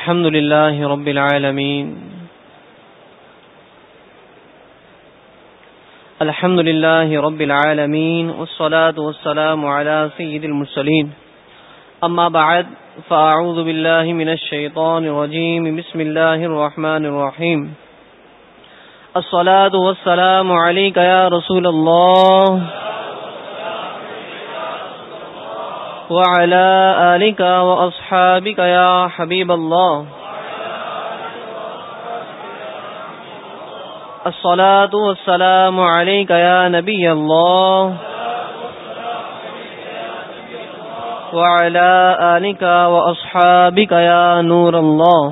الحمد لله رب العالمين. الحمد لله رب العالمين والصلاة والسلام على سيد المرسلين. أما بعد، فأعوذ بالله من الشيطان الرجيم. بسم الله الرحمن الرحيم. الصلاة والسلام عليك يا رسول الله. وعلى آلك وأصحابك يا حبيب الله. الصلاة والسلام عليك يا نبي الله. وعلى آلك وأصحابك يا نور الله.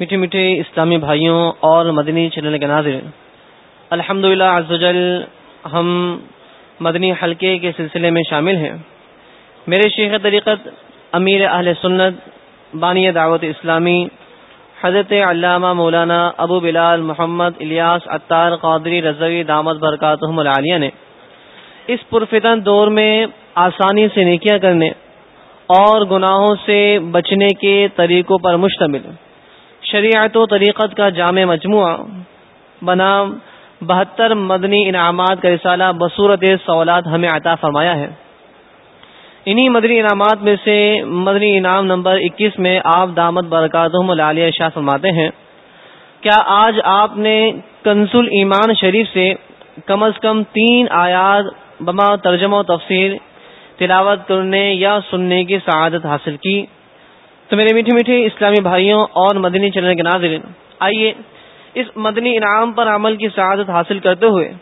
میٹھے میٹھے اسلامی بھائیوں اور مدنی چینل کے ناظر الحمد للہ ہم مدنی حلقے کے سلسلے میں شامل ہیں۔ میرے شیخ طریقت امیر اہل سنت بانی دعوت اسلامی حضرت علامہ مولانا ابو بلال محمد الیاس اطار قادری رضوی دامت برکاتہم العالیہ نے اس پرفتن دور میں آسانی سے نیکیاں کرنے اور گناہوں سے بچنے کے طریقوں پر مشتمل شریعت و طریقت کا جامع مجموعہ بنام بہتر مدنی انعامات کا رسالہ بصورت سوالات ہمیں عطا فرمایا ہے۔ انہی مدنی انعامات میں سے مدنی انعام نمبر اکیس میں آپ دامت برکاتہم العالیہ شاہ فرماتے ہیں، کیا آج آپ نے کنسل ایمان شریف سے کم از کم تین آیات بما ترجمہ و تفسیر تلاوت کرنے یا سننے کی سعادت حاصل کی؟ تو میرے میٹھے میٹھے اسلامی بھائیوں اور مدنی چینل کے ناظرین، آئیے اس مدنی انعام پر عمل کی سعادت حاصل کرتے ہوئے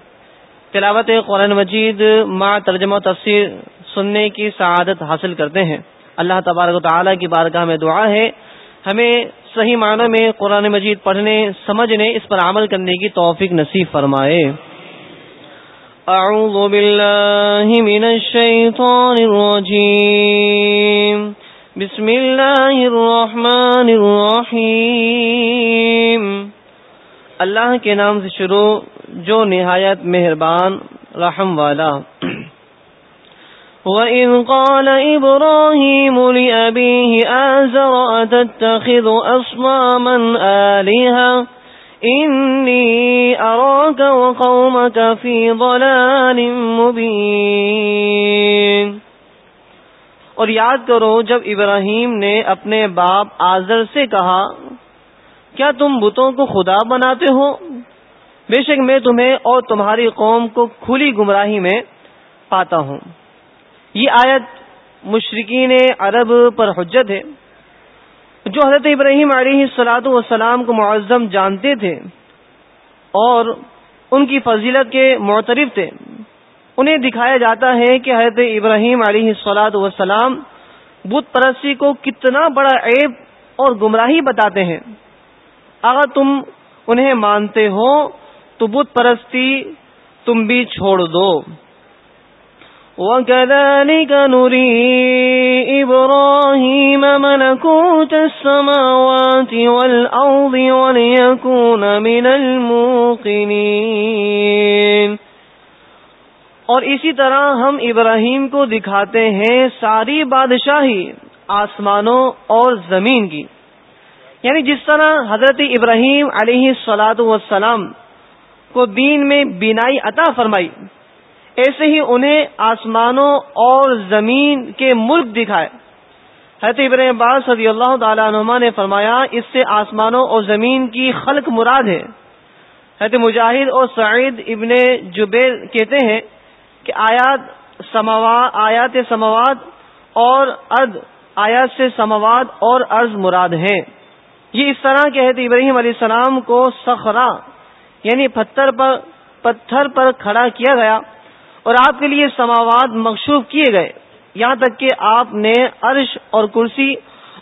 تلاوت قرآن مجید ما ترجمہ تفسیر سننے کی سعادت حاصل کرتے ہیں۔ اللہ تبارک و تعالیٰ کی بارگاہ میں دعا ہے۔ ہمیں صحیح معنی میں قرآن مجید پڑھنے، سمجھنے، اس پر عمل کرنے کی توفیق نصیب فرمائے۔ اعوذ باللہ من الشیطان الرجیم۔ بسم اللہ الرحمن الرحیم۔ اللہ کے نام سے شروع جو نہایت مہربان، رحم والا۔ وَإِذْ قَالَ إِبْرَاهِيمُ لِأَبِيهِ آزَرَ أَتَتَّخِذُ أَصْنَامًا آلِهَةً؟ إِنِّي أَرَاكَ وَقَوْمَكَ فِي ضَلَالٍ مُبِينٍ۔ اور یاد کرو، جب ابراہیم نے اپنے باپ آزر سے کہا کیا تم بتوں کو خدا بناتے ہو؟ بے شک میں تمہیں اور تمہاری قوم کو کھلی گمراہی میں پاتا ہوں۔ یہ آیت مشرقین عرب پر حجت ہے۔ جو حضرت ابراہیم علیہ سلاۃ والسلام کو معظم جانتے تھے اور ان کی فضیلت کے معترف تھے، انہیں دکھایا جاتا ہے کہ حضرت ابراہیم علیہ سلاد وسلام بت پرستی کو کتنا بڑا عیب اور گمراہی بتاتے ہیں۔ اگر تم انہیں مانتے ہو، تو بت پرستی تم بھی چھوڑ دو۔ وَكَذَلِكَ نُرِي إِبْرَاهِيمَ مَلَكُوتَ السَّمَاوَاتِ وَالْأَرْضِ وَلِيَكُونَ مِنَ الْمُوقِنِينَ۔ اور اسی طرح ہم ابراہیم کو دکھاتے ہیں ساری بادشاہی، آسمانوں اور زمین کی۔ یعنی جس طرح حضرت ابراہیم علیہ سلاد وسلام کو دین میں بینائی عطا فرمائی، ایسے ہی انہیں آسمانوں اور زمین کے ملک دکھائے۔ حضرت ابراہیم باز صدی اللہ تعالیٰ عنما نے فرمایا، اس سے آسمانوں اور زمین کی خلق مراد ہے۔ حضرت مجاہد اور سعید ابن جبیر کہتے ہیں کہ آیات سماوات آیات سماوات اور ارد آیات سے سماوات اور ارض مراد ہیں۔ یہ اس طرح کہ ابراہیم علیہ السلام کو سخرا یعنی پتھر پر پتھر پر کھڑا کیا گیا اور آپ کے لیے سماوات مخصوف کیے گئے۔ یہاں تک کہ آپ نے عرش اور کرسی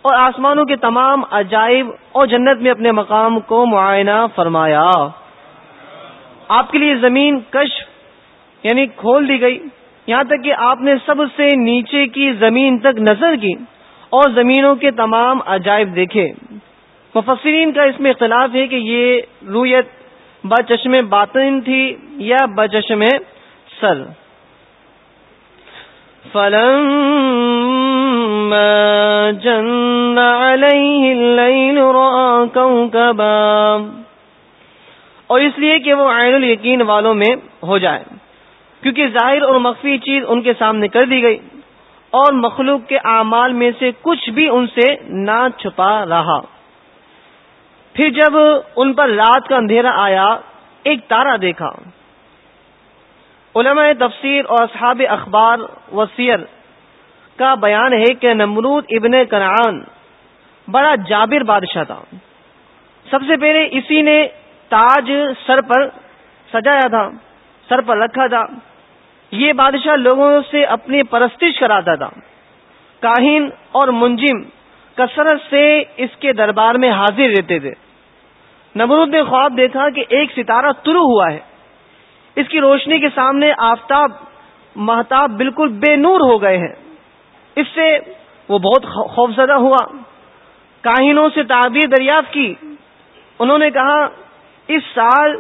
اور آسمانوں کے تمام عجائب اور جنت میں اپنے مقام کو معائنہ فرمایا۔ آپ کے لیے زمین کشف یعنی کھول دی گئی۔ یہاں تک کہ آپ نے سب سے نیچے کی زمین تک نظر کی اور زمینوں کے تمام عجائب دیکھے۔ مفسرین کا اس میں اختلاف ہے کہ یہ رویت بچشم باطن تھی یا بچشم سر؟ فلم جن علیہ اللیل اور اس لیے کہ وہ عین الیقین والوں میں ہو جائے۔ کیونکہ ظاہر اور مخفی چیز ان کے سامنے کر دی گئی۔ اور مخلوق کے اعمال میں سے کچھ بھی ان سے نہ چھپا رہا۔ پھر جب ان پر رات کا اندھیرا آیا، ایک تارا دیکھا۔ علماء تفسیر اور اصحاب اخبار و سیر کا بیان ہے کہ نمرود ابن کنعان بڑا جابر بادشاہ تھا۔ سب سے پہلے اسی نے تاج سر پر سجایا تھا، سر پر رکھا تھا۔ یہ بادشاہ لوگوں سے اپنی پرستش کراتا تھا۔ کاہن اور منجم کثرت سے اس کے دربار میں حاضر رہتے تھے۔ نمرود نے خواب دیکھا کہ ایک ستارہ طلوع ہوا ہے۔ اس کی روشنی کے سامنے آفتاب محتاب بالکل بے نور ہو گئے ہیں۔ اس سے وہ بہت خوفزدہ ہوا۔ کاہنوں سے تعبیر دریافت کی۔ انہوں نے کہا، اس سال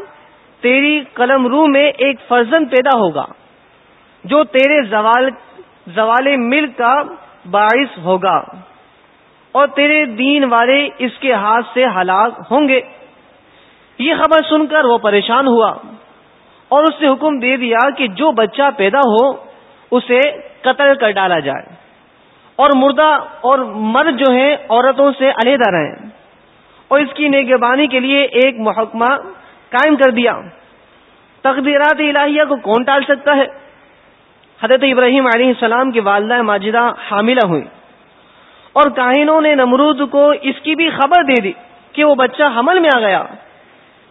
تیری قلم روح میں ایک فرزن پیدا ہوگا، جو تیرے زوال زوال ملک کا باعث ہوگا، اور تیرے دین والے اس کے ہاتھ سے ہلاک ہوں گے۔ یہ خبر سن کر وہ پریشان ہوا اور اس نے حکم دے دیا کہ جو بچہ پیدا ہو اسے قتل کر ڈالا جائے اور مردہ اور مرد جو ہیں عورتوں سے علیحدہ رہیں اور اس کی نگبانی کے لیے ایک محکمہ قائم کر دیا۔ تقدیرات الہیہ کو کون ٹال سکتا ہے؟ حضرت ابراہیم علیہ السلام کی والدہ ماجدہ حاملہ ہوئی اور کاہنوں نے نمرود کو اس کی بھی خبر دے دی کہ وہ بچہ حمل میں آ گیا۔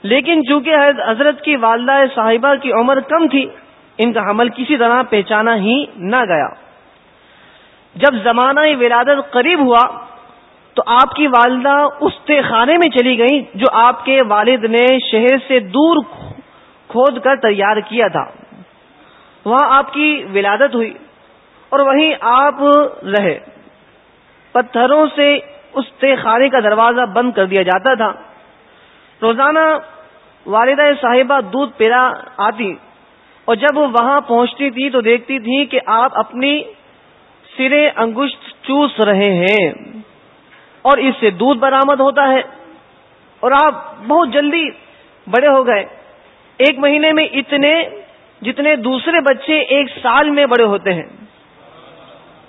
لیکن چونکہ حضرت کی والدہ صاحبہ کی عمر کم تھی، ان کا حمل کسی طرح پہچانا ہی نہ گیا۔ جب زمانہ ولادت قریب ہوا، تو آپ کی والدہ اس خانے میں چلی گئی جو آپ کے والد نے شہر سے دور کھود کر تیار کیا تھا۔ وہاں آپ کی ولادت ہوئی اور وہیں آپ رہے۔ پتھروں سے اس خانے کا دروازہ بند کر دیا جاتا تھا۔ روزانہ والدہ صاحبہ دودھ پیرا آتی اور جب وہ وہاں پہنچتی تھی تو دیکھتی تھی کہ آپ اپنی سرے انگشت چوس رہے ہیں اور اس سے دودھ برآمد ہوتا ہے اور آپ بہت جلدی بڑے ہو گئے۔ ایک مہینے میں اتنے جتنے دوسرے بچے ایک سال میں بڑے ہوتے ہیں۔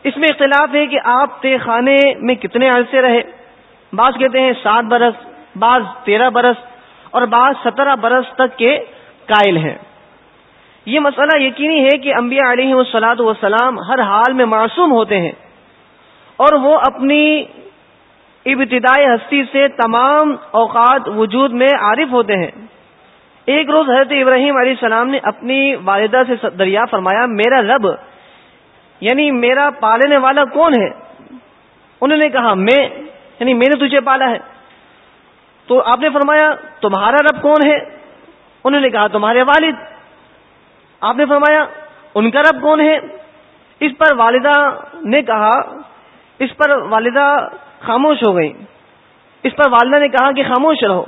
اس میں اختلاف ہے کہ آپ تے خانے میں کتنے عرصے رہے۔ بعض کہتے ہیں سات برس بعض تیرہ برس اور بعض سترہ برس تک کے قائل ہیں۔ یہ مسئلہ یقینی ہے کہ انبیاء علیہ وسلاۃ وسلام ہر حال میں معصوم ہوتے ہیں اور وہ اپنی ابتدائی ہستی سے تمام اوقات وجود میں عارف ہوتے ہیں۔ ایک روز حضرت ابراہیم علیہ السلام نے اپنی والدہ سے دریا فرمایا، میرا رب یعنی میرا پالنے والا کون ہے؟ انہوں نے کہا، میں یعنی میں نے تجھے پالا ہے۔ تو آپ نے فرمایا، تمہارا رب کون ہے؟ انہوں نے کہا، تمہارے والد. آپ نے فرمایا، ان کا رب کون ہے؟ اس پر والدہ نے کہا، اس پر والدہ خاموش ہو گئی۔ اس پر والدہ نے کہا کہ خاموش رہو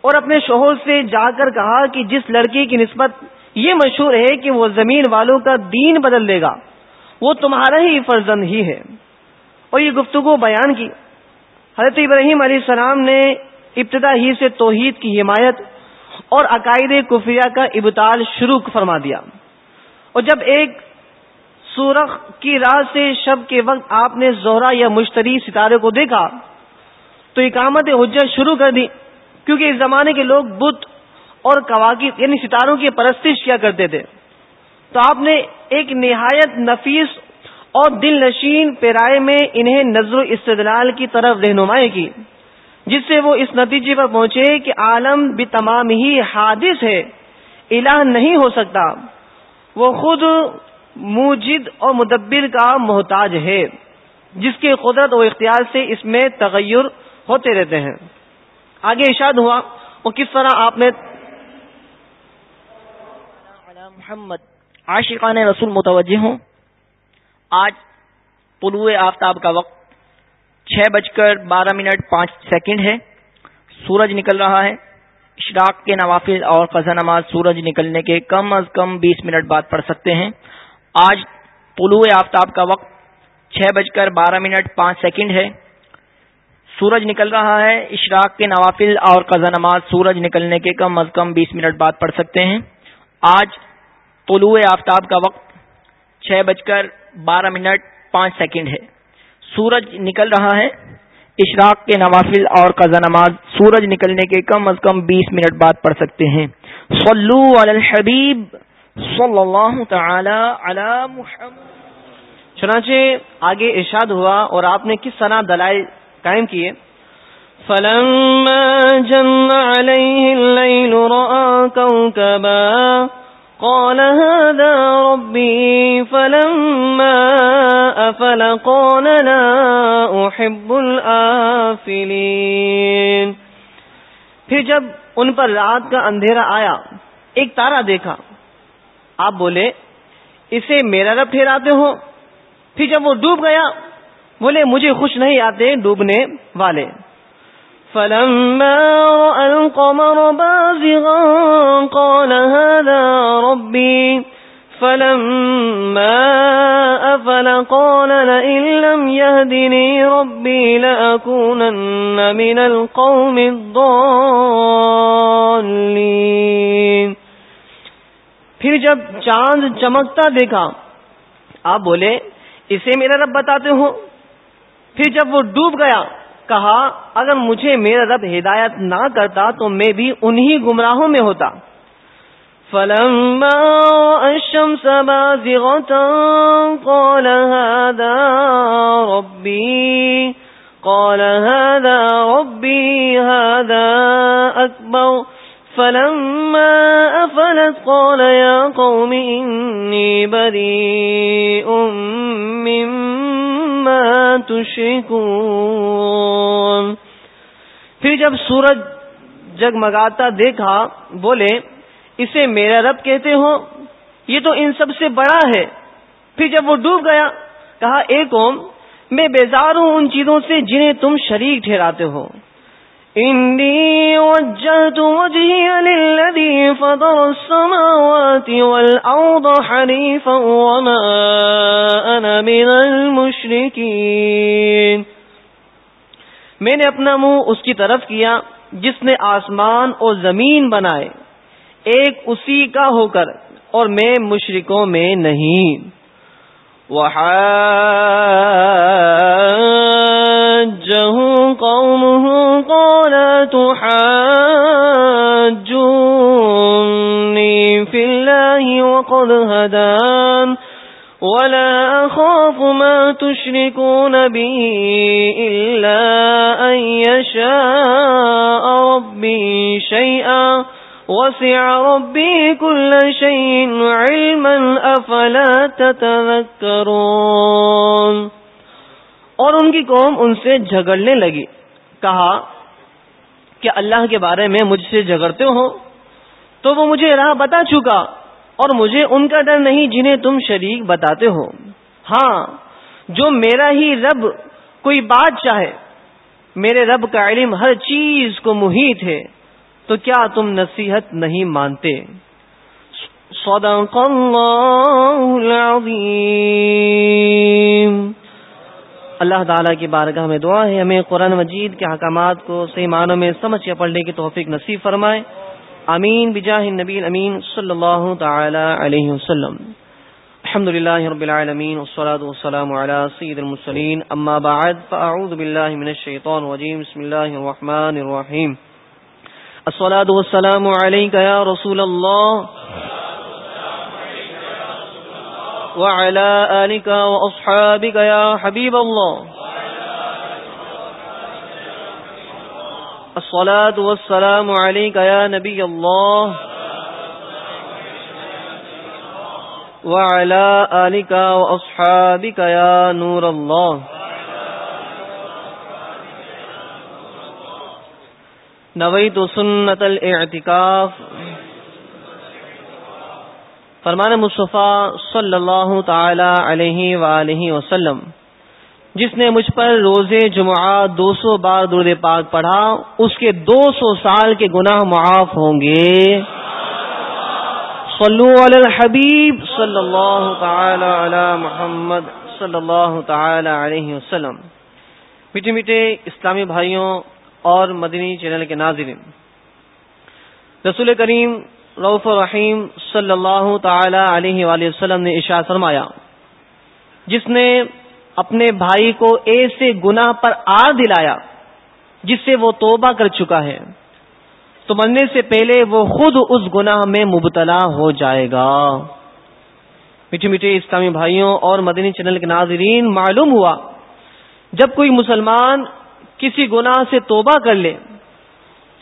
اور اپنے شوہر سے جا کر کہا کہ جس لڑکی کی نسبت یہ مشہور ہے کہ وہ زمین والوں کا دین بدل دے گا، وہ تمہارا ہی فرزند ہی ہے۔ اور یہ گفتگو بیان کی۔ حضرت ابراہیم علیہ السلام نے ابتدا ہی سے توحید کی حمایت اور عقائد کفیہ کا ابتال شروع فرما دیا۔ اور جب ایک سورخ کی راہ سے شب کے وقت آپ نے زہرا یا مشتری ستارے کو دیکھا، تو اقامت حجت شروع کر دی، کیونکہ اس زمانے کے لوگ بت اور کواقب یعنی ستاروں کی پرستش کیا کرتے تھے۔ تو آپ نے ایک نہایت نفیس اور دل نشین پیرائے میں انہیں نظر و استدلال کی طرف رہنمائی کی۔ جس سے وہ اس نتیجے پر پہنچے کہ عالم بھی تمام ہی حادث ہے الہ نہیں ہو سکتا۔ وہ خود موجد اور مدبر کا محتاج ہے، جس کے قدرت و اختیار سے اس میں تغیر ہوتے رہتے ہیں۔ آگے ارشاد ہوا، وہ کس طرح آپ نے محمد، عاشقان رسول متوجہ ہوں۔ آج طلوع آفتاب کا وقت چھ بج کر بارہ منٹ پانچ سیکنڈ ہے۔ سورج نکل رہا ہے۔ اشراق کے نوافل اور قزا نماز سورج نکلنے کے کم از کم بیس منٹ بعد پڑھ سکتے ہیں۔ آج طلوع آفتاب کا وقت چھ بج کر بارہ منٹ پانچ سیکنڈ ہے۔ سورج نکل رہا ہے۔ اشراق کے نوافل اور قزا نماز سورج نکلنے کے کم از کم بیس منٹ بعد پڑھ سکتے ہیں۔ آج طلوع آفتاب کا وقت چھ بج کر بارہ منٹ پانچ سیکنڈ ہے۔ سورج نکل رہا ہے۔ اشراق کے نوافل اور قزا نماز سورج نکلنے کے کم از کم بیس منٹ بعد پڑھ سکتے ہیں۔ صلو علی الحبیب صلی اللہ تعالی علی محمد۔ چنانچہ آگے ارشاد ہوا اور آپ نے کس طرح دلائل قائم کیے؟ فلما جن علیہ اللیل رآ کوکبا قال هذا ربي فلما أفل قال لا أحب الآفلين پھر جب ان پر رات کا اندھیرا آیا، ایک تارا دیکھا۔ آپ بولے، اسے میرا رب ٹھہراتے ہو۔ پھر جب وہ ڈوب گیا، بولے، مجھے خوش نہیں آتے ڈوبنے والے۔ فلما رأى القمر بازغا قال هذا ربي. فلما أفل قال لئن لم يهدني ربي لأكونن من القوم الضالين. پھر جب چاند چمکتا دیکھا، آپ بولے، اسے میرا رب بتاتے ہو پھر جب وہ ڈوب گیا کہا، اگر مجھے میرا رب ہدایت نہ کرتا تو میں بھی انہی گمراہوں میں ہوتا۔ فلما الشمس بازغة قال هذا ربي، قال هذا ربي هذا أكبر۔ فلما أفلت قال يا قوم إني بريء مما تشركون پھر جب سورج جگمگاتا دیکھا، بولے، اسے میرا رب کہتے ہو؟ یہ تو ان سب سے بڑا ہے۔ پھر جب وہ ڈوب گیا، کہا ایک اوم میں بیزار ہوں ان چیزوں سے جنہیں تم شریک ٹھہراتے ہو۔ إني وجهت وجهي للذي فضل السماوات والأرض حنيفا وما أنا من المشركين. میں نے اپنا منہ اس کی طرف کیا جس نے آسمان اور زمین بنائے، ایک اسی کا ہو کر، اور میں مشرکوں میں نہیں۔ وہ وحاجه قومه قال تحاجوني في الله وقد هدان ولا أخاف ما تشركون به إلا أن يشاء ربي شيئا وسع ربي كل شيء علما أفلا تتذكرون اور ان کی قوم ان سے جھگڑنے لگی۔ کہا کہ اللہ کے بارے میں مجھ سے جھگڑتے ہو؟ تو وہ مجھے راہ بتا چکا اور مجھے ان کا ڈر نہیں جنہیں تم شریک بتاتے ہو۔ ہاں جو میرا ہی رب کوئی بات چاہے، میرے رب کا علم ہر چیز کو محیط ہے، تو کیا تم نصیحت نہیں مانتے؟ صدق اللہ العظیم۔ اللہ تعالیٰ کی بارگاہ میں دعا ہے۔ ہمیں قرآن مجید کے حکامات کو صحیح معنوں میں سمجھ کے پڑھنے کی توفیق نصیب فرمائے۔ امین بجاہ نبی امین صلی اللہ تعالی علیہ وسلم۔ الحمد للہ رب العالمین والصلاة والسلام على سید المسلین اما بعد، فاعوذ باللہ من الشیطان الرجیم۔ بسم اللہ الرحمن الرحیم۔ الصلاة والسلام علیکہ یا رسول اللہ۔ وعلى آلك وأصحابك يا حبيب الله. الصلاة والسلام عليك يا نبي الله. وعلى آلك وأصحابك يا نور الله. نويت سنة الاعتكاف. فرمان مصطفیٰ صلی اللہ تعالی علیہ وآلہ وسلم، جس نے مجھ پر روز جمعہ دو سو بار درد پاک پڑھا، اس کے دو سو سال کے گناہ معاف ہوں گے۔ صلو علی الحبیب صلی اللہ تعالی علی محمد صلی اللہ تعالی علیہ وسلم۔ میٹھے میٹھے اسلامی بھائیوں اور مدنی چینل کے ناظرین، رسول کریم روف الرحیم صلی اللہ تعالی علیہ وآلہ وسلم نے اشاع فرمایا، جس نے اپنے بھائی کو ایسے گناہ پر آر دلایا، جس سے وہ توبہ کر چکا ہے، تو مرنے سے پہلے وہ خود اس گناہ میں مبتلا ہو جائے گا۔ میٹھے میٹھے اسلامی بھائیوں اور مدنی چینل کے ناظرین، معلوم ہوا، جب کوئی مسلمان کسی گناہ سے توبہ کر لے،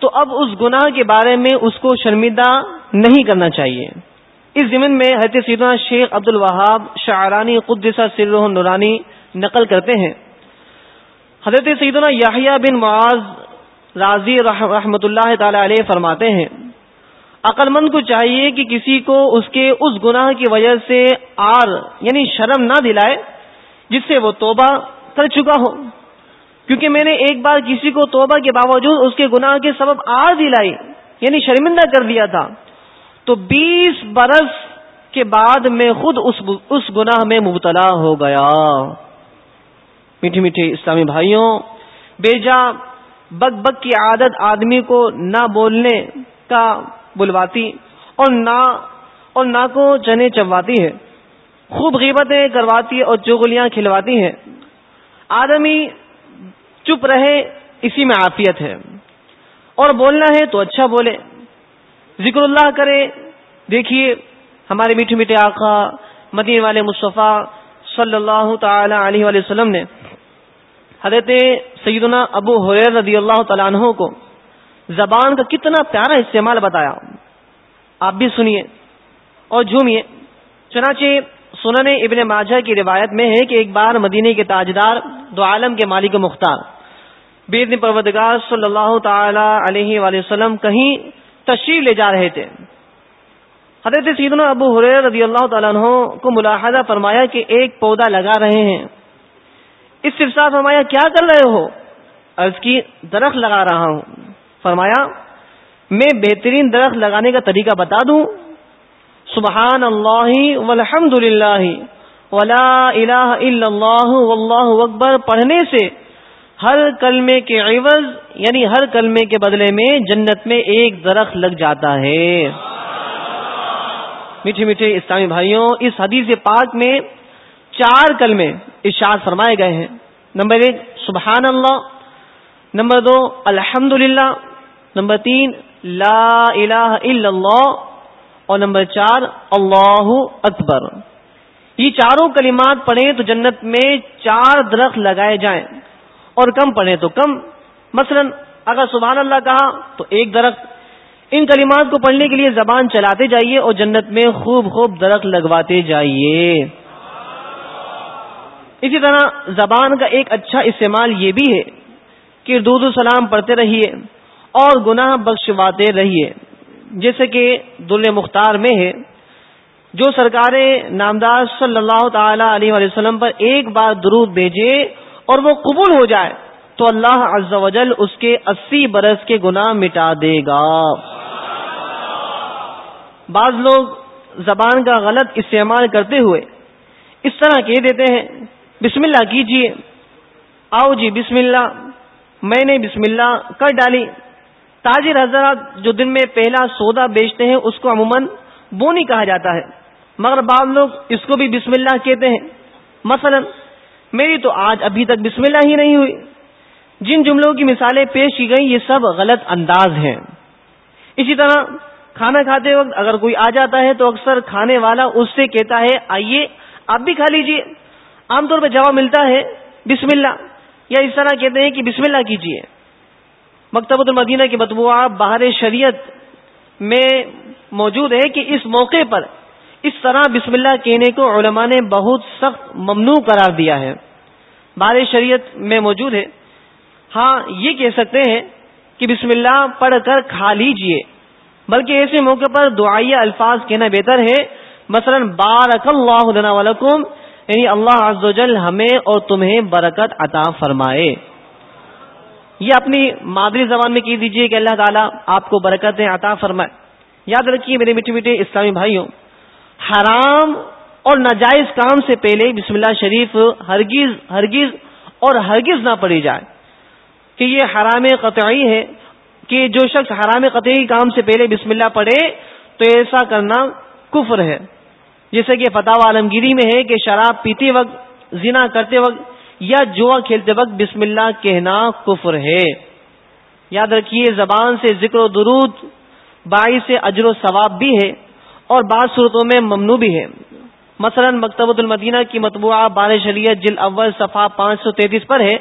تو اب اس گناہ کے بارے میں اس کو شرمندہ نہیں کرنا چاہیے۔ اس زمین میں حضرت سیدنا شیخ عبد الوہاب شاعرانی قدسہ سر نورانی نقل کرتے ہیں۔ حضرت سیدنا یاہیا بن معاذ راضی رحمت اللہ تعالی علیہ فرماتے ہیں، عقل مند کو چاہیے کہ کسی کو اس کے اس گناہ کی وجہ سے آر یعنی شرم نہ دلائے، جس سے وہ توبہ کر چکا ہو۔ کیونکہ میں نے ایک بار کسی کو توبہ کے باوجود اس کے گناہ کے سبب آر دلائی یعنی شرمندہ کر دیا تھا۔ تو بیس برس کے بعد میں خود اس گناہ میں مبتلا ہو گیا۔ میٹھے میٹھے اسلامی بھائیوں، بیجا بگ بگ کی عادت آدمی کو نہ بولنے کا بلواتی اور نہ اور نہ کو چنے چبواتی ہے۔ خوب غیبتیں کرواتی ہے اور چگلیاں کھلواتی ہیں۔ آدمی چپ رہے، اسی میں عافیت ہے۔ اور بولنا ہے تو اچھا بولے۔ ذکر اللہ کرے، دیکھیے ہمارے میٹھے میٹھے آقا مدین والے مصطفیٰ صلی اللہ تعالی علیہ وآلہ وسلم نے حضرت سیدنا ابو حیر رضی اللہ تعالیٰ عنہ کو زبان کا کتنا پیارا استعمال بتایا۔ آپ بھی سنیے اور جھومیے۔ چنانچہ سنن ابن ماجہ کی روایت میں ہے کہ ایک بار مدینے کے تاجدار دو عالم کے مالک مختار بید پروردگار صلی اللہ تعالی علیہ وآلہ وسلم کہیں تشریف لے جا رہے تھے۔ حضرت سیدنا ابو حریر رضی اللہ تعالیٰ عنہ کو ملاحظہ فرمایا کہ ایک پودا لگا رہے ہیں۔ اس سرسا فرمایا، کیا کر رہے ہو؟ عرض کی، درخت لگا رہا ہوں۔ فرمایا، میں بہترین درخت لگانے کا طریقہ بتا دوں۔ سبحان اللہ والحمد للہ ولا الہ الا اللہ واللہ اکبر۔ پڑھنے سے ہر کلمے کے عوض یعنی ہر کلمے کے بدلے میں جنت میں ایک درخت لگ جاتا ہے۔ میٹھے میٹھے اسلامی بھائیوں، اس حدیث پاک میں چار کلمے ارشاد فرمائے گئے ہیں۔ نمبر ایک سبحان اللہ نمبر دو الحمد نمبر تین، لا الہ الا اللہ۔ اور نمبر چار، اللہ اکبر۔ یہ چاروں کلمات پڑھیں تو جنت میں چار درخت لگائے جائیں۔ اور کم پڑھیں تو کم۔ مثلا اگر سبحان اللہ کہا تو ایک درخت۔ ان کلمات کو پڑھنے کے لیے زبان چلاتے جائیے اور جنت میں خوب خوب درخت لگواتے جائیے۔ اسی طرح زبان کا ایک اچھا استعمال یہ بھی ہے کہ دودھ سلام پڑھتے رہیے اور گناہ بخشواتے رہیے۔ جیسے کہ دل مختار میں ہے، جو سرکار نامدار صلی اللہ تعالی علیہ وسلم پر ایک بار درود بھیجے اور وہ قبول ہو جائے تو اللہ عز و جل اس کے اسی برس کے گناہ مٹا دے گا۔ بعض لوگ زبان کا غلط استعمال کرتے ہوئے اس طرح کہہ دیتے ہیں، بسم اللہ کیجیے۔ آؤ جی بسم اللہ۔ میں نے بسم اللہ کر ڈالی۔ تاجر حضرات جو دن میں پہلا سودا بیچتے ہیں، اس کو عموماً بونی کہا جاتا ہے۔ مگر بعض لوگ اس کو بھی بسم اللہ کہتے ہیں۔ مثلا میری تو آج ابھی تک بسم اللہ ہی نہیں ہوئی۔ جن جملوں کی مثالیں پیش کی گئی یہ سب غلط انداز ہیں۔ اسی طرح کھانا کھاتے وقت اگر کوئی آ جاتا ہے تو اکثر کھانے والا اس سے کہتا ہے، آئیے آپ بھی کھا لیجیے۔ عام طور پہ جواب ملتا ہے، بسم اللہ۔ یا اس طرح کہتے ہیں کہ بسم اللہ کیجیے مکتبۃ المدینہ کے مطبوعہ باہر شریعت میں موجود ہے کہ اس موقع پر اس طرح بسم اللہ کہنے کو علماء نے بہت سخت ممنوع قرار دیا ہے۔ بار شریعت میں موجود ہے۔ ہاں یہ کہہ سکتے ہیں کہ بسم اللہ پڑھ کر کھا لیجیے، بلکہ ایسے موقع پر دعائیہ الفاظ کہنا بہتر ہے۔ مثلا بارک اللہ ولکم یعنی اللہ عز و جل ہمیں اور تمہیں برکت عطا فرمائے۔ یہ اپنی مادری زبان میں کی دیجیے کہ اللہ تعالیٰ آپ کو برکت عطا فرمائے۔ یاد رکھیے میرے میٹھے میٹھے اسلامی بھائیوں حرام اور ناجائز کام سے پہلے بسم اللہ شریف ہرگز ہرگز اور ہرگز نہ پڑی جائے۔ کہ یہ حرام قطعی ہے، کہ جو شخص حرام قطعی کام سے پہلے بسم اللہ پڑھے تو ایسا کرنا کفر ہے۔ جیسے کہ فتح عالمگیری میں ہے کہ شراب پیتے وقت، زنا کرتے وقت یا جوا کھیلتے وقت بسم اللہ کہنا کفر ہے۔ یاد رکھیے زبان سے ذکر و درود، باعث اجر و ثواب بھی ہے۔ اور بعض صورتوں میں ممنوع بھی ہے۔ مثلا مکتبۃ المدینہ کی مطبوعہ بار شریعت جل اول صفحہ پانچ سو تینتیس پر ہے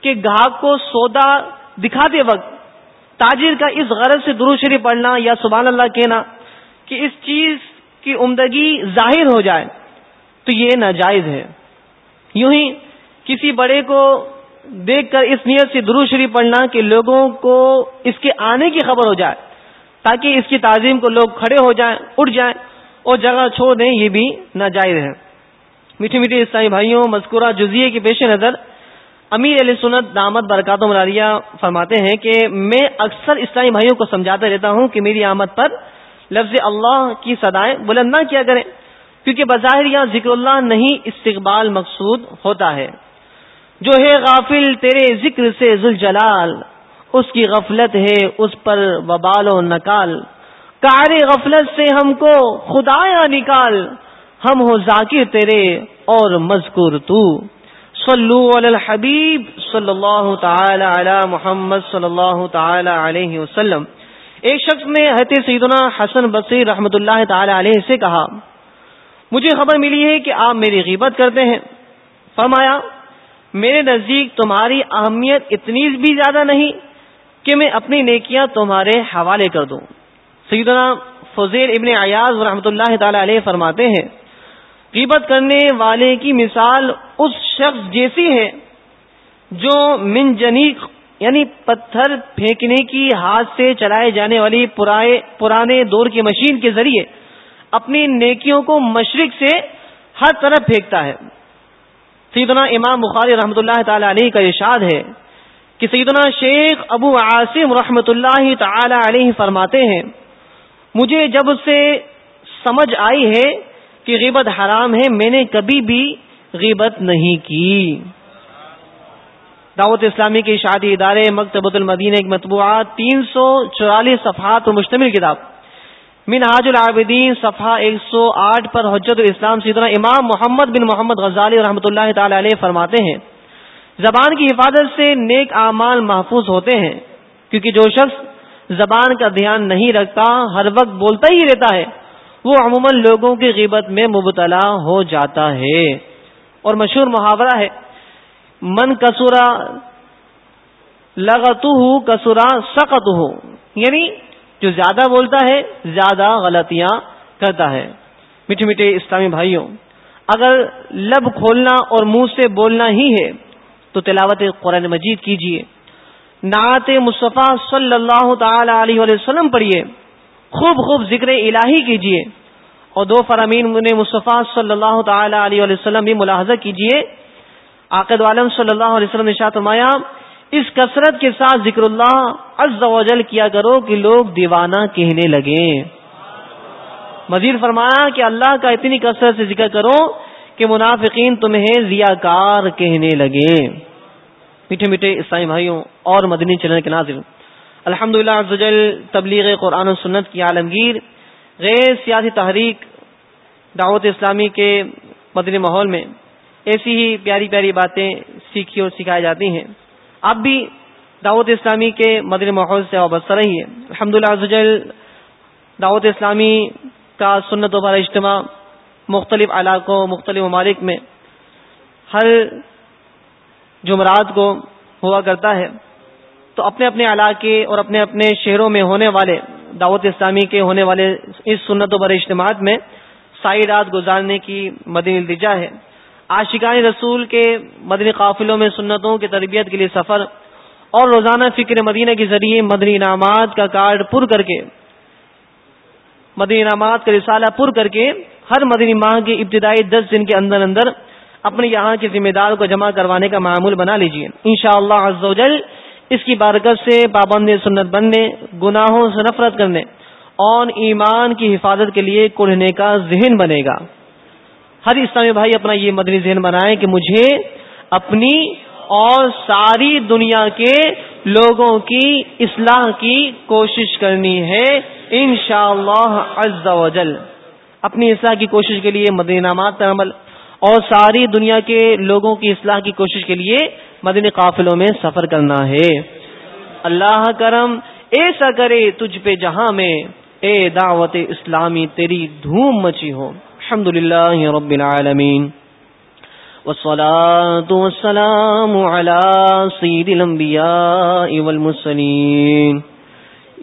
کہ گاہک کو سودا دکھاتے وقت تاجر کا اس غرض سے درو شریف پڑھنا یا سبحان اللہ کہنا کہ اس چیز کی عمدگی ظاہر ہو جائے تو یہ ناجائز ہے۔ یوں ہی کسی بڑے کو دیکھ کر اس نیت سے درو شریف پڑھنا کہ لوگوں کو اس کے آنے کی خبر ہو جائے۔ تاکہ اس کی تعظیم کو لوگ کھڑے ہو جائیں، اٹھ جائیں اور جگہ چھوڑ دیں، یہ بھی ناجائز ہے۔ میٹھی میٹھی عیسائی بھائیوں، مذکورہ جزیے کے پیش نظر امیر علیہ سنت دامت برکات ملاریہ فرماتے ہیں کہ میں اکثر اسلامی بھائیوں کو سمجھاتا رہتا ہوں کہ میری آمد پر لفظ اللہ کی سدائیں بلند نہ کیا کریں، کیونکہ بظاہر یا ذکر اللہ نہیں، استقبال مقصود ہوتا ہے۔ جو ہے غافل، تیرے ذکر سے ذوالجلال اس کی غفلت ہے، اس پر وبال و نکال۔ کار غفلت سے ہم کو خدایا نکال۔ ہم ہو ذاکر تیرے اور مذکور تو۔ صلو علی الحبیب صلی اللہ تعالی علی محمد صلی اللہ تعالی علیہ وسلم۔ ایک شخص نے حت سیدنا حسن بصیر رحمت اللہ تعالی علیہ سے کہا، مجھے خبر ملی ہے کہ آپ میری غیبت کرتے ہیں۔ فرمایا، میرے نزدیک تمہاری اہمیت اتنی بھی زیادہ نہیں کہ میں اپنی نیکیاں تمہارے حوالے کر دوں۔ سیدنا فضیر ابن ایاز رحمۃ اللہ تعالی علیہ فرماتے ہیں قیبت کرنے والے کی مثال اس شخص جیسی ہے جو من جنیق یعنی پتھر پھینکنے کی ہاتھ سے چلائے جانے والی پرانے دور کی مشین کے ذریعے اپنی نیکیوں کو مشرق سے ہر طرف پھینکتا ہے۔ سیدنا امام بخاری رحمۃ اللہ تعالی علیہ کا ارشاد ہے کہ سیدنا شیخ ابو عاصم رحمۃ اللہ تعالی علیہ فرماتے ہیں، مجھے جب سے سمجھ آئی ہے کہ غیبت حرام ہے، میں نے کبھی بھی غیبت نہیں کی۔ دعوت اسلامی کے شادی ادارے مکتبۃ المدین ایک مطبوعہ، تین سو چوالیس صفحات پر مشتمل کتاب۔ منہاج العابدین، صفحہ ایک سو آٹھ پر حجت الاسلام، سیدنا امام محمد بن محمد غزالی رحمۃ اللہ تعالی علیہ فرماتے ہیں۔ زبان کی حفاظت سے نیک اعمال محفوظ ہوتے ہیں، کیونکہ جو شخص زبان کا دھیان نہیں رکھتا، ہر وقت بولتا ہی رہتا ہے۔ وہ عموماً لوگوں کی غیبت میں مبتلا ہو جاتا ہے۔ اور مشہور محاورہ ہے، من کسورا لگت کسورا سخت ہو یعنی جو زیادہ بولتا ہے، زیادہ غلطیاں کرتا ہے۔ میٹھے میٹھے اسلامی بھائیوں، اگر لب کھولنا اور منہ سے بولنا ہی ہے تو تلاوت قرآن مجید کیجیے نعت مصطفیٰ صلی اللہ تعالی علیہ وسلم پڑھیے خوب خوب ذکر الہی کیجیے اور دو فرامین مصطفیٰ صلی اللہ تعالی علیہ وسلم بھی ملاحظہ کیجیے عقد عالم صلی اللہ علیہ وسلم نے شاہ فرمایا، اس کثرت کے ساتھ ذکر اللہ عز و جل کیا کرو کہ لوگ دیوانہ کہنے لگے مزید فرمایا کہ اللہ کا اتنی کثرت سے ذکر کرو کہ منافقین تمہیں ضیاکار کہنے لگے۔ میٹھے میٹھے عیسائی بھائیوں اور مدنی چلنے کے ناظر الحمد للہ تبلیغ قرآن و سنت کی عالمگیر، غیر سیاسی تحریک دعوت اسلامی کے مدنی ماحول میں ایسی ہی پیاری پیاری باتیں سیکھی اور سکھائی جاتی ہیں۔ اب بھی دعوت اسلامی کے مدنی ماحول سے وابستہ رہی ہے الحمد للہ دعوت اسلامی کا سنت و بار اجتماع مختلف علاقوں، مختلف ممالک میں ہر جمعرات کو ہوا کرتا ہے۔ تو اپنے اپنے علاقے اور اپنے اپنے شہروں میں ہونے والے، دعوت اسلامی کے ہونے والے اس سنت و بر اجتماعات میں سائی رات گزارنے کی مدنی التجا ہے۔ آشقان رسول کے مدنی قافلوں میں سنتوں کی تربیت کے لیے سفر اور روزانہ فکر مدینہ کے ذریعے مدنی انعامات کا کارڈ پر کر کے، مدنی انعامات کا رسالہ پر کر کے ہر مدنی ماہ کے ابتدائی دس دن کے اندر اندر اپنے یہاں کے ذمہ دار کو جمع کروانے کا معمول بنا لیجیے ان شاء اللہ اس کی بارکت سے پابند سنت بننے، گناہوں سے نفرت کرنے اور ایمان کی حفاظت کے لیے کڑھنے کا ذہن بنے گا۔ ہر اسلامی بھائی اپنا یہ مدنی ذہن بنائے کہ مجھے اپنی اور ساری دنیا کے لوگوں کی اصلاح کی کوشش کرنی ہے۔ ان شاء اللہ اپنی اصلاح کی کوشش کے لیے مدنی نامات پر عمل اور ساری دنیا کے لوگوں کی اصلاح کی کوشش کے لیے مدنی قافلوں میں سفر کرنا ہے۔ اللہ کرم، ایسا کرے تجھ پہ جہاں میں اے دعوت اسلامی، تیری دھوم مچی ہو۔ الحمد للہ رب العالمین۔ والصلاة والسلام على سيد الأنبياء والمسلين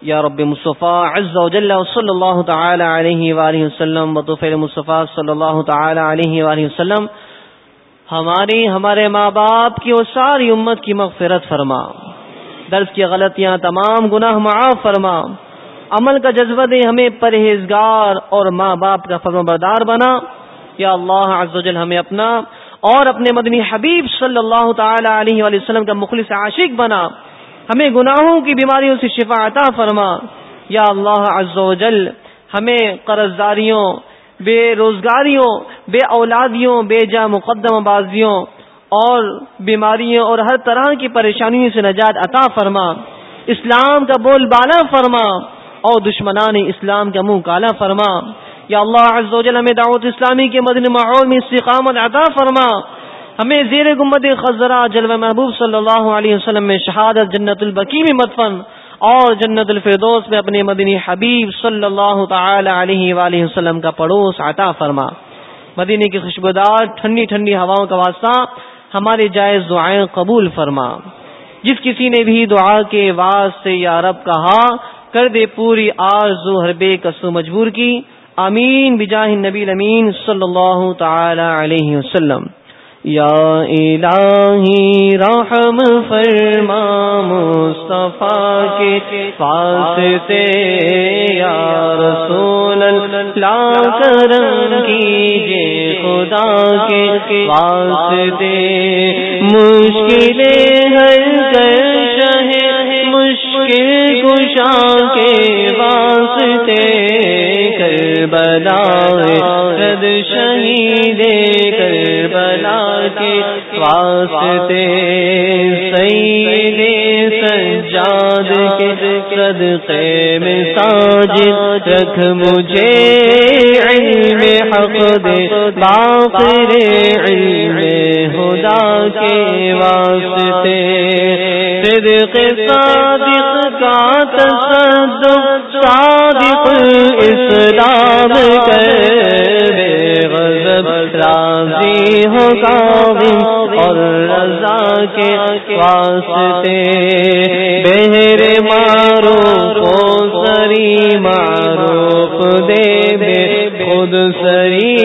يا رب مصطفى عز وجل وصلى الله تعالى عليه وآله وسلم وطفل مصطفى صلى الله تعالى عليه وآله وسلم، ہماری، ہمارے ماں باپ کی اور ساری امت کی مغفرت فرما۔ درس کی غلطیاں تمام گناہ معاف فرما۔ عمل کا جذبہ دے ہمیں پرہیزگار اور ماں باپ کا فرم بردار بنا۔ یا اللہ عز و جل ہمیں اپنا اور اپنے مدنی حبیب صلی اللہ تعالی علیہ وآلہ وسلم کا مخلص عاشق بنا۔ ہمیں گناہوں کی بیماریوں سے شفا عطا فرما۔ یا اللہ عز و جل، ہمیں قرض داریوں بے روزگاریوں، بے اولادیوں، بے جا مقدم بازیوں اور بیماریوں اور ہر طرح کی پریشانیوں سے نجات عطا فرما۔ اسلام کا بول بالا فرما اور دشمنان اسلام کا منہ کالا فرما۔ یا اللہ عز و جل، ہمیں دعوت اسلامی کے مدن ماحول میں استقامت عطا فرما۔ ہمیں زیر گمبد خزرہ جلوہ محبوب صلی اللہ علیہ وسلم میں شہادت جنت البکی میں مدفن اور جنت الفردوس میں اپنے مدنی حبیب صلی اللہ تعالی علیہ وآلہ وسلم کا پڑوس عطا فرما۔ مدینے کی خوشبودار ٹھنڈی ٹھنڈی ہواؤں کا واسطہ ہمارے جائز دعائیں قبول فرما۔ جس کسی نے بھی دعا کے واسطے یا رب کہا، کر دے پوری آرزو ہر بے کسو مجبور کی۔ امین بجاہ نبی امین صلی اللہ تعالی علیہ وسلم۔ یا الہی رحم فرما مصطفیٰ کے پاس تے یا رسول اللہ کرم کیجے خدا کے پاس تے مشکلیں ہر کر مشکل کشا کے واسطے۔ کر بلا رد شہید واسطے سید سجاد کے صدقے میں ساجد رکھ مجھے علم حق دے، باقر علم خدا کے واسطے۔ صدق صادق کا تصدق، صادق اسلام کر غضب راضی ہو کاظم رضا کے واسطے بہر مارو کو سری معروف دے بے خود سری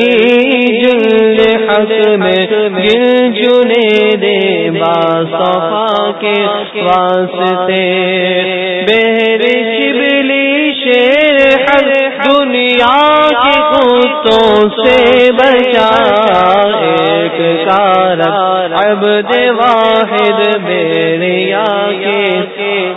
جل حق میں گل چنے دے با صفا کے واسطے بہر کتوں سے بچا ایک کار عبد واحد میریا کے۔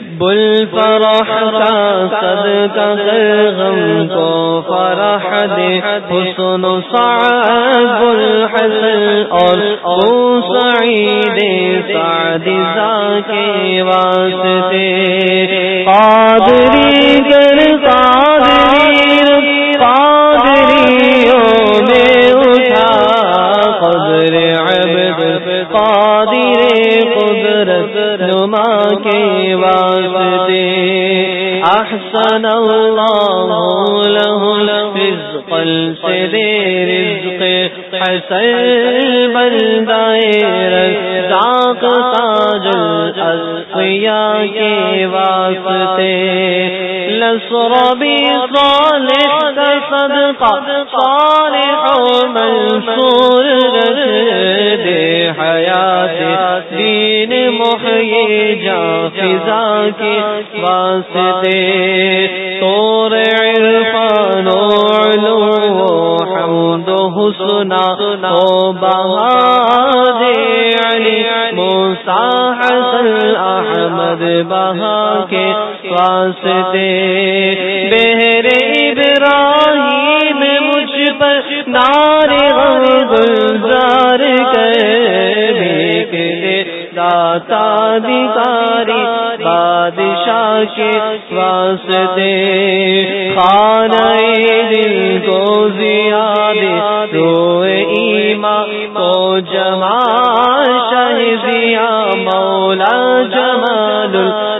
بل فرح کا صدقہ کر غم کو فرح دے۔ حسن سعد بل حسن اور او سعید سعد کے واسطے۔ قادری گر قادری احسن اللہ سے دے رزق، حسن بندائے رزاق، تاج الاسقیاء کے واسطے۔ لسربی صالح کا صدقہ، صالح منصور رکھ دے حیات، دین محیی جا فضا کے داری بادشاہ کے واسطے۔ خانہ دل کو زیاد تو ایما کو جمال شہزیا مولا جمال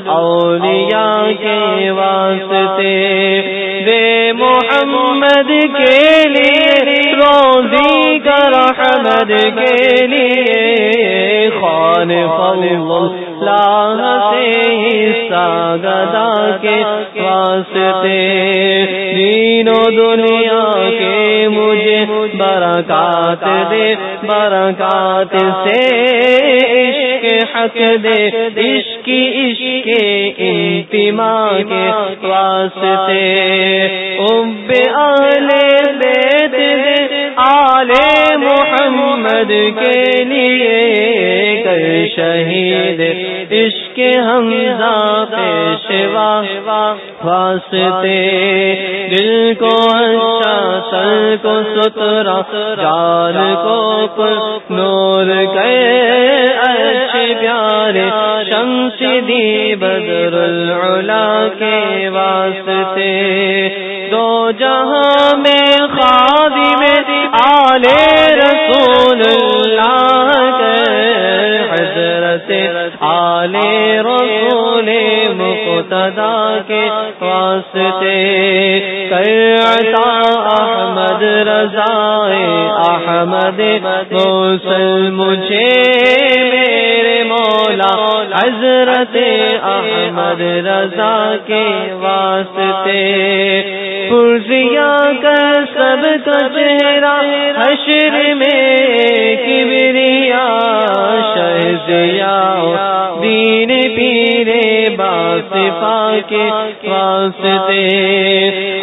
اولیاء کے واسطے۔ بے محمد کے لیے روزی کر رحمت کے لیے خان فل فضل سے گدا کے واسطے۔ دین و دنیا کے مجھے برکات دے، برکات سے عشق حق دے۔ عشق عشق انتما کے واسطے۔ اب آلے بیت دے آلے محمد کے لیے کر شہید، عشق حمزہ پیشوا واسطے دل کو اچھا سر کو سترا جان کو نور گئے۔ اچھے پیارے، شمس دی بدر العلا حضرت آلے رسول مقتدا کے واسطے کرتا احمد رضا احمد موسل مجھے میرے مولا حضرت احمد رضا کے واسطے پرزیا کر سب کا چہرہ حشر میں کبریا شہزیا دین پیرے باس پا کے واسطے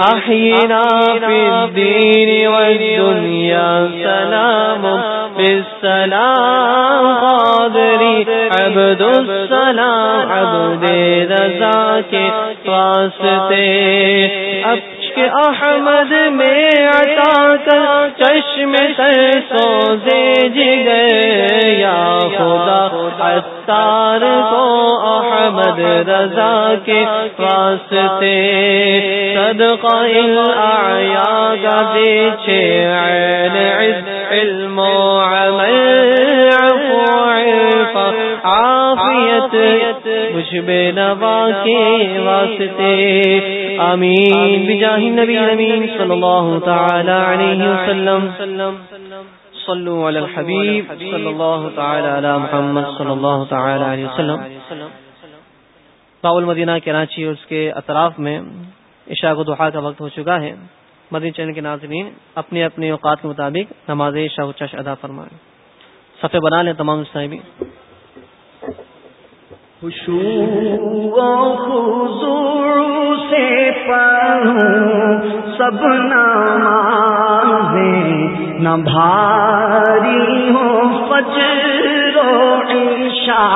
احینا فی الدین والدنیا سلام بالسلام قادری، عبد السلام، عبد رضا کے واسطے اب احمد میں عطا کر چشم سر سوزے جگے یا خدا اتار کو احمد رضا کے واسطے صدقہ آیا کا پیچھے عین علم و عمل، عفو عافیت مجھ بے نوا کے واسطے امین بجاہ نبی امین صلی اللہ تعالی علیہ وسلم. صلو علی الحبیب صلی اللہ تعالی علی محمد صلی اللہ تعالی علیہ وسلم. باول مدینہ کراچی اور اس کے اطراف میں عشاء کو دعا کا وقت ہو چکا ہے۔ مدنی چینل کے ناظرین، اپنے اپنے اوقات کے مطابق نماز عشاء و چش ادا فرمائیں۔ صفحے بنا لیں تمام صاحبین سے پڑھوں سب نہ بھاری ہو فجر و عشاء